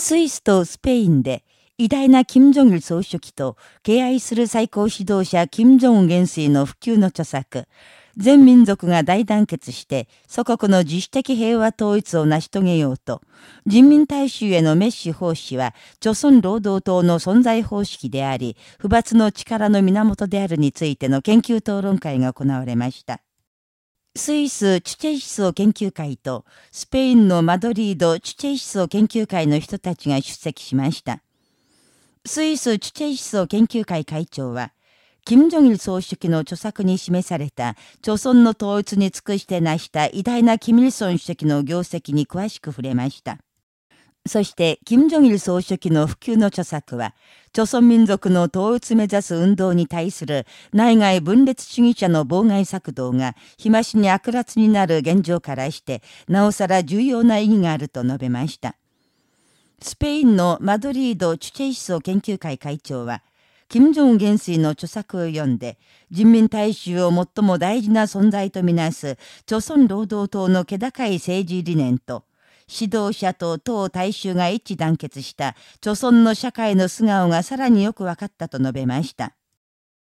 スイスとスペインで偉大な金正日総書記と敬愛する最高指導者金正恩元帥の普及の著作、全民族が大団結して祖国の自主的平和統一を成し遂げようと、人民大衆へのメッシ奉仕は、朝鮮労働党の存在方式であり、不罰の力の源であるについての研究討論会が行われました。スイスチュチェ思想研究会とスペインのマドリードチュチェ思想研究会の人たちが出席しました。スイスチュチェ思想研究会会長は、金正日総書記の著作に示された、朝鮮の統一に尽くして成した偉大な金日成主席の業績に詳しく触れました。そして、金正日総書記の普及の著作は、朝鮮民族の統一目指す運動に対する内外分裂主義者の妨害策動が、日増しに悪辣になる現状からして、なおさら重要な意義があると述べました。スペインのマドリード・チュチェイ思想研究会会長は、金正恩元帥の著作を読んで、人民大衆を最も大事な存在とみなす、朝鮮労働党の気高い政治理念と、指導者と党大衆が一致団結した、著村の社会の素顔がさらによく分かったと述べました。